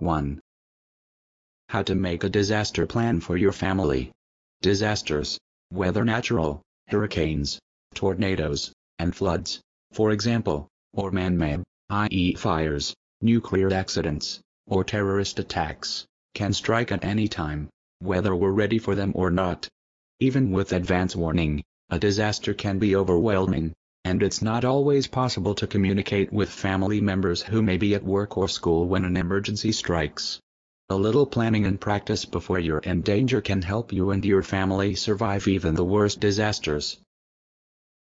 1. How to make a disaster plan for your family. Disasters, whether natural, hurricanes, tornadoes, and floods, for example, or man-made, i.e. fires, nuclear accidents, or terrorist attacks, can strike at any time, whether we're ready for them or not. Even with advance warning, a disaster can be overwhelming, and it's not always possible to communicate with family members who may be at work or school when an emergency strikes. A little planning and practice before you're in danger can help you and your family survive even the worst disasters.